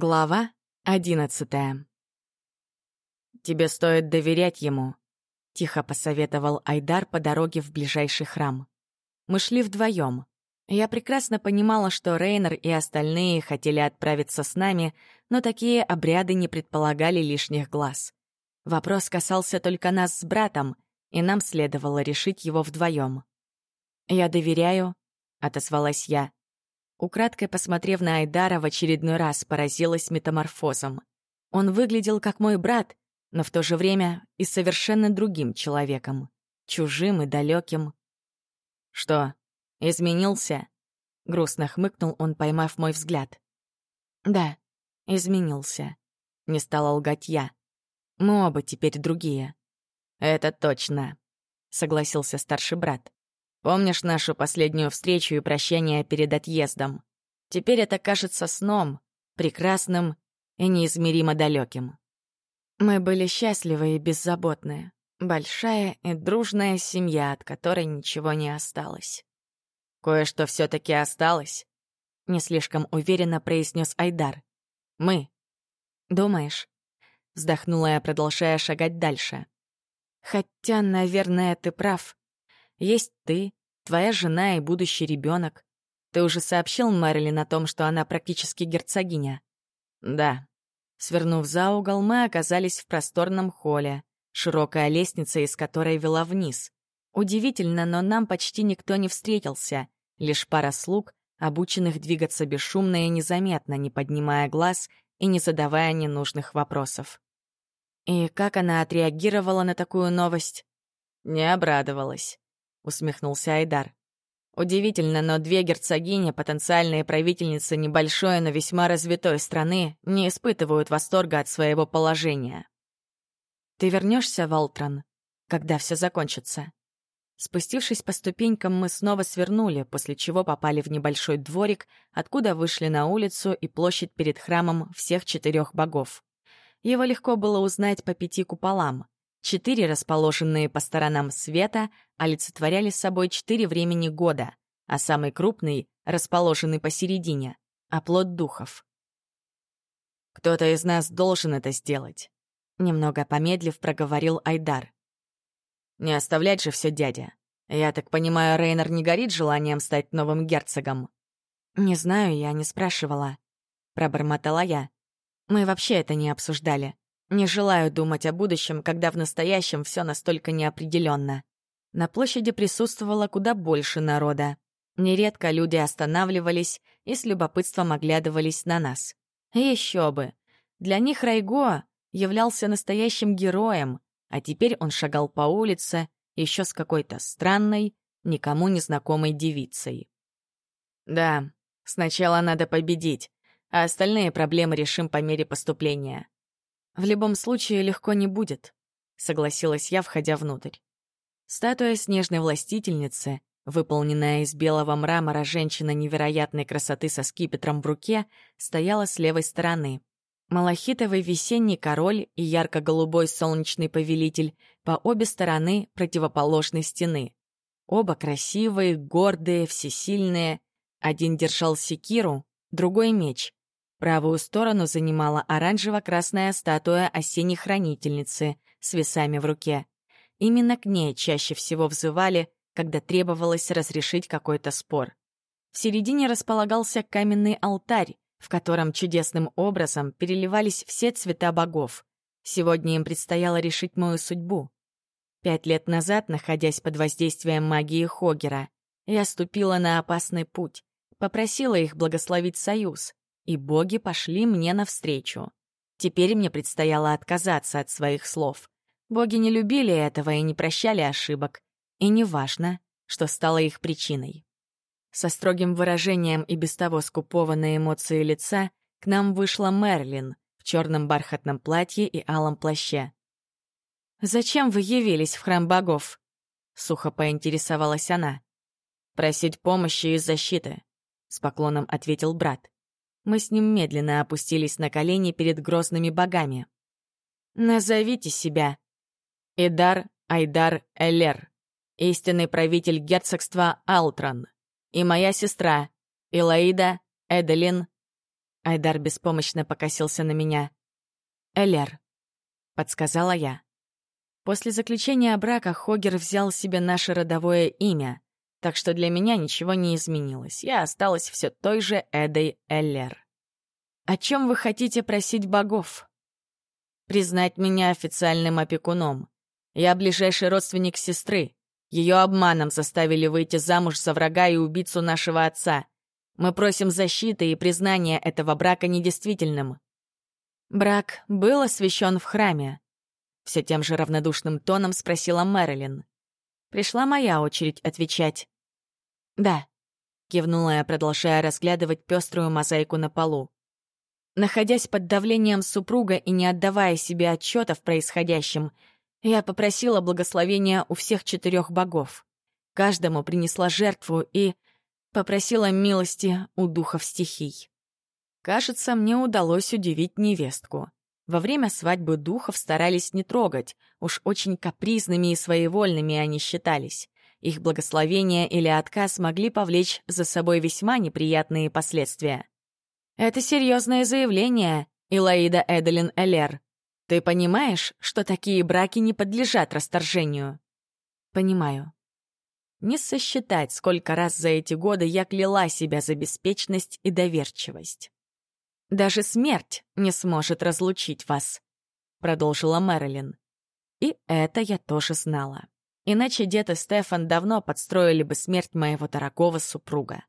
Глава одиннадцатая. «Тебе стоит доверять ему», — тихо посоветовал Айдар по дороге в ближайший храм. Мы шли вдвоем. Я прекрасно понимала, что Рейнер и остальные хотели отправиться с нами, но такие обряды не предполагали лишних глаз. Вопрос касался только нас с братом, и нам следовало решить его вдвоем. «Я доверяю», — отозвалась я. Украдкой посмотрев на Айдара, в очередной раз поразилась метаморфозом. Он выглядел как мой брат, но в то же время и совершенно другим человеком. Чужим и далеким. «Что, изменился?» — грустно хмыкнул он, поймав мой взгляд. «Да, изменился», — не стала лгать я. «Мы оба теперь другие». «Это точно», — согласился старший брат. Помнишь нашу последнюю встречу и прощание перед отъездом? Теперь это кажется сном, прекрасным и неизмеримо далеким. Мы были счастливы и беззаботны. Большая и дружная семья, от которой ничего не осталось. Кое-что все таки осталось, не слишком уверенно произнес Айдар. Мы. Думаешь? Вздохнула я, продолжая шагать дальше. Хотя, наверное, ты прав. Есть ты, твоя жена и будущий ребенок. Ты уже сообщил Мэрилин о том, что она практически герцогиня? Да. Свернув за угол, мы оказались в просторном холле, широкая лестница из которой вела вниз. Удивительно, но нам почти никто не встретился, лишь пара слуг, обученных двигаться бесшумно и незаметно, не поднимая глаз и не задавая ненужных вопросов. И как она отреагировала на такую новость? Не обрадовалась усмехнулся Айдар. Удивительно, но две герцогини, потенциальные правительницы небольшой, но весьма развитой страны, не испытывают восторга от своего положения. «Ты вернешься в Алтрон, когда все закончится?» Спустившись по ступенькам, мы снова свернули, после чего попали в небольшой дворик, откуда вышли на улицу и площадь перед храмом всех четырех богов. Его легко было узнать по пяти куполам. Четыре, расположенные по сторонам света, олицетворяли собой четыре времени года, а самый крупный, расположенный посередине, — оплот духов. «Кто-то из нас должен это сделать», — немного помедлив проговорил Айдар. «Не оставлять же все дядя. Я так понимаю, Рейнер не горит желанием стать новым герцогом?» «Не знаю, я не спрашивала», — пробормотала я. «Мы вообще это не обсуждали. Не желаю думать о будущем, когда в настоящем все настолько неопределенно. На площади присутствовало куда больше народа. Нередко люди останавливались и с любопытством оглядывались на нас. Еще бы! Для них Райго являлся настоящим героем, а теперь он шагал по улице еще с какой-то странной, никому не знакомой девицей. «Да, сначала надо победить, а остальные проблемы решим по мере поступления», в любом случае легко не будет, согласилась я, входя внутрь. Статуя снежной властительницы, выполненная из белого мрамора женщина невероятной красоты со скипетром в руке, стояла с левой стороны. Малахитовый весенний король и ярко-голубой солнечный повелитель по обе стороны противоположной стены. Оба красивые, гордые, всесильные. Один держал секиру, другой — меч. Правую сторону занимала оранжево-красная статуя осенней хранительницы с весами в руке. Именно к ней чаще всего взывали, когда требовалось разрешить какой-то спор. В середине располагался каменный алтарь, в котором чудесным образом переливались все цвета богов. Сегодня им предстояло решить мою судьбу. Пять лет назад, находясь под воздействием магии Хогера, я ступила на опасный путь, попросила их благословить союз, и боги пошли мне навстречу. Теперь мне предстояло отказаться от своих слов. Боги не любили этого и не прощали ошибок. И не важно, что стало их причиной. Со строгим выражением и без того скупого на эмоции лица к нам вышла Мерлин в черном бархатном платье и алом плаще. «Зачем вы явились в храм богов?» — сухо поинтересовалась она. «Просить помощи и защиты», — с поклоном ответил брат. Мы с ним медленно опустились на колени перед грозными богами. «Назовите себя». Идар Айдар Элер, истинный правитель герцогства Алтрон, и моя сестра Илаида Эделин Айдар беспомощно покосился на меня. «Элер», — подсказала я. После заключения брака Хогер взял себе наше родовое имя, так что для меня ничего не изменилось. Я осталась все той же Эдой Эллер. «О чем вы хотите просить богов?» «Признать меня официальным опекуном. Я ближайший родственник сестры. Ее обманом заставили выйти замуж за врага и убийцу нашего отца. Мы просим защиты и признания этого брака недействительным». «Брак был освящен в храме», все тем же равнодушным тоном спросила Мэрилин. Пришла моя очередь отвечать. «Да», — кивнула я, продолжая разглядывать пеструю мозаику на полу. Находясь под давлением супруга и не отдавая себе отчета в происходящем, я попросила благословения у всех четырех богов. Каждому принесла жертву и попросила милости у духов стихий. Кажется, мне удалось удивить невестку. Во время свадьбы духов старались не трогать, уж очень капризными и своевольными они считались. Их благословение или отказ могли повлечь за собой весьма неприятные последствия. «Это серьезное заявление, Илаида Эделин Элер. Ты понимаешь, что такие браки не подлежат расторжению?» «Понимаю», не сосчитать, сколько раз за эти годы я кляла себя за беспечность и доверчивость. Даже смерть не сможет разлучить вас», — продолжила Мэрилин. И это я тоже знала. Иначе дед и Стефан давно подстроили бы смерть моего дорогого супруга.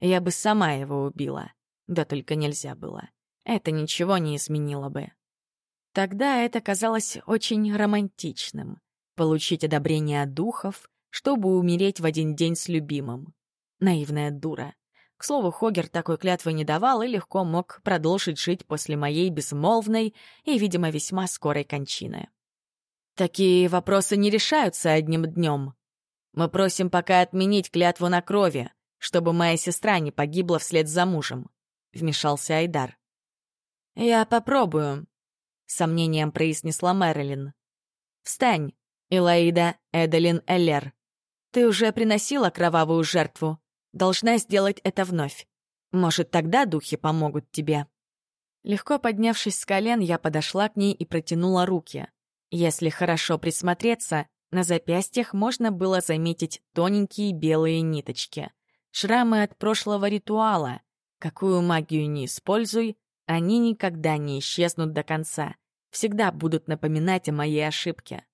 Я бы сама его убила. Да только нельзя было. Это ничего не изменило бы. Тогда это казалось очень романтичным — получить одобрение духов, чтобы умереть в один день с любимым. Наивная дура. К слову, Хогер такой клятвы не давал и легко мог продолжить жить после моей безмолвной и, видимо, весьма скорой кончины. Такие вопросы не решаются одним днем. Мы просим пока отменить клятву на крови, чтобы моя сестра не погибла вслед за мужем», — вмешался Айдар. «Я попробую», — сомнением произнесла Мэрилин. «Встань, Илаида Эделин Эллер. Ты уже приносила кровавую жертву должна сделать это вновь. Может, тогда духи помогут тебе. Легко поднявшись с колен, я подошла к ней и протянула руки. Если хорошо присмотреться, на запястьях можно было заметить тоненькие белые ниточки. Шрамы от прошлого ритуала. Какую магию не используй, они никогда не исчезнут до конца. Всегда будут напоминать о моей ошибке.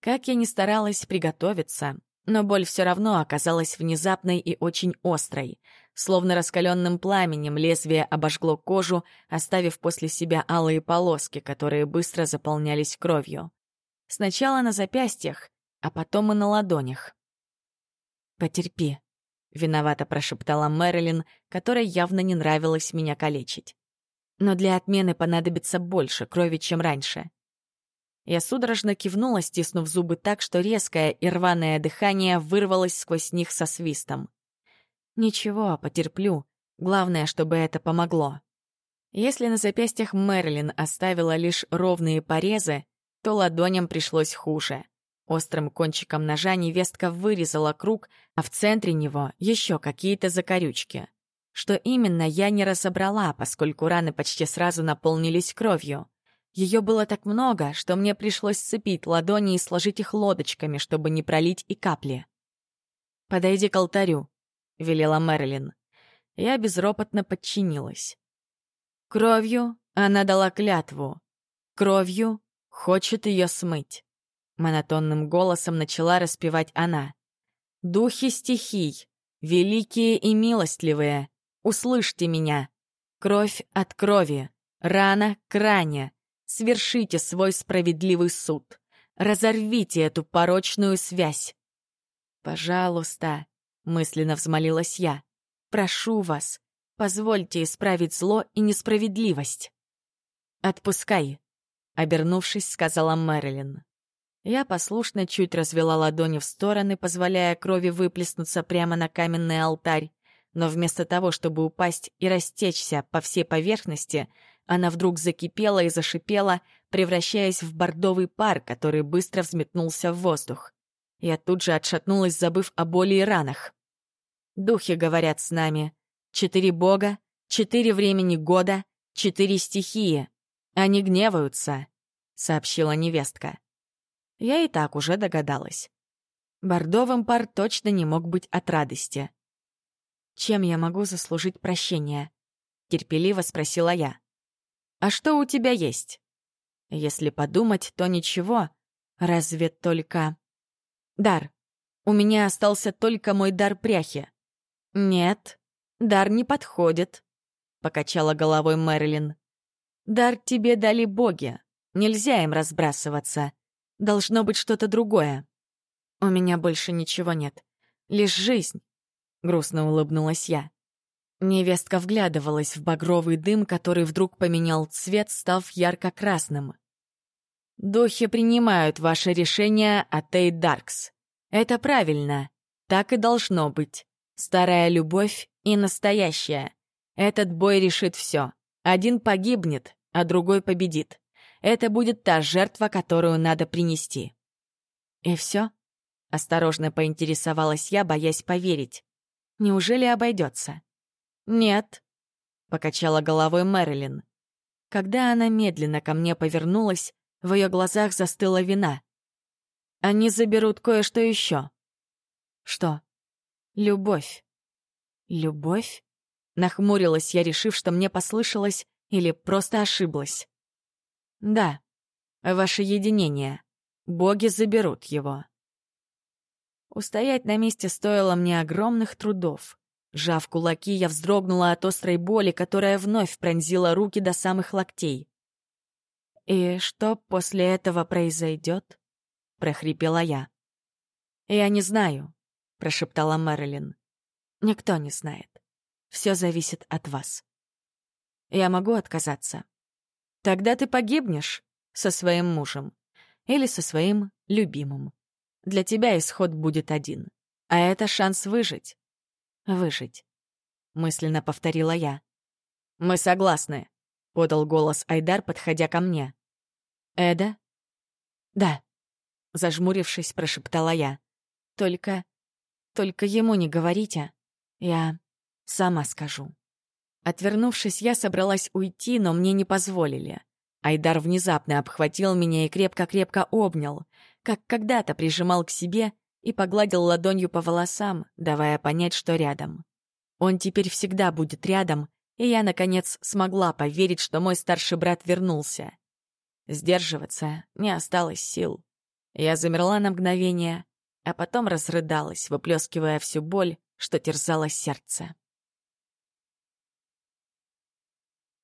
Как я ни старалась приготовиться, но боль все равно оказалась внезапной и очень острой. Словно раскаленным пламенем лезвие обожгло кожу, оставив после себя алые полоски, которые быстро заполнялись кровью. Сначала на запястьях, а потом и на ладонях. «Потерпи», — виновато прошептала Мэрилин, которой явно не нравилось меня калечить. «Но для отмены понадобится больше крови, чем раньше. Я судорожно кивнула, стиснув зубы так, что резкое и рваное дыхание вырвалось сквозь них со свистом. «Ничего, потерплю. Главное, чтобы это помогло». Если на запястьях Мерлин оставила лишь ровные порезы, то ладоням пришлось хуже. Острым кончиком ножа невестка вырезала круг, а в центре него еще какие-то закорючки. Что именно, я не разобрала, поскольку раны почти сразу наполнились кровью. Ее было так много, что мне пришлось сцепить ладони и сложить их лодочками, чтобы не пролить и капли. «Подойди к алтарю», — велела Мэрилин. Я безропотно подчинилась. Кровью она дала клятву. Кровью хочет ее смыть. Монотонным голосом начала распевать она. «Духи стихий, великие и милостливые, услышьте меня. Кровь от крови, рана к ране, Свершите свой справедливый суд. Разорвите эту порочную связь. «Пожалуйста», — мысленно взмолилась я, — «прошу вас, позвольте исправить зло и несправедливость». «Отпускай», — обернувшись, сказала Мэрилин. Я послушно чуть развела ладони в стороны, позволяя крови выплеснуться прямо на каменный алтарь, но вместо того, чтобы упасть и растечься по всей поверхности, она вдруг закипела и зашипела, превращаясь в бордовый пар, который быстро взметнулся в воздух. Я тут же отшатнулась, забыв о боли и ранах. Духи говорят с нами. Четыре бога, четыре времени года, четыре стихии. Они гневаются», — сообщила невестка. Я и так уже догадалась. Бордовым пар точно не мог быть от радости. «Чем я могу заслужить прощение?» — терпеливо спросила я. «А что у тебя есть?» Если подумать, то ничего. Разве только... Дар. У меня остался только мой дар пряхи. Нет, дар не подходит, — покачала головой Мэрилин. Дар тебе дали боги. Нельзя им разбрасываться. Должно быть что-то другое. У меня больше ничего нет. Лишь жизнь. Грустно улыбнулась я. Невестка вглядывалась в багровый дым, который вдруг поменял цвет, став ярко-красным. «Духи принимают ваше решение, Атей Даркс. Это правильно. Так и должно быть. Старая любовь и настоящая. Этот бой решит все. Один погибнет, а другой победит. Это будет та жертва, которую надо принести». «И все?» — осторожно поинтересовалась я, боясь поверить. «Неужели обойдется?» «Нет», — покачала головой Мэрилин. Когда она медленно ко мне повернулась, в ее глазах застыла вина. «Они заберут кое-что еще». «Что?» «Любовь». «Любовь?» Нахмурилась я, решив, что мне послышалось или просто ошиблась. «Да, ваше единение. Боги заберут его». Устоять на месте стоило мне огромных трудов. Жав кулаки, я вздрогнула от острой боли, которая вновь пронзила руки до самых локтей. «И что после этого произойдет?» — прохрипела я. «Я не знаю», — прошептала Мэрилин. «Никто не знает. Все зависит от вас. Я могу отказаться. Тогда ты погибнешь со своим мужем или со своим любимым. Для тебя исход будет один, а это шанс выжить выжить. Мысленно повторила я. «Мы согласны», — подал голос Айдар, подходя ко мне. «Эда?» «Да», — зажмурившись, прошептала я. «Только... только ему не говорите. Я сама скажу». Отвернувшись, я собралась уйти, но мне не позволили. Айдар внезапно обхватил меня и крепко-крепко обнял, как когда-то прижимал к себе и погладил ладонью по волосам, давая понять, что рядом. Он теперь всегда будет рядом, и я, наконец, смогла поверить, что мой старший брат вернулся. Сдерживаться не осталось сил. Я замерла на мгновение, а потом разрыдалась, выплескивая всю боль, что терзало сердце.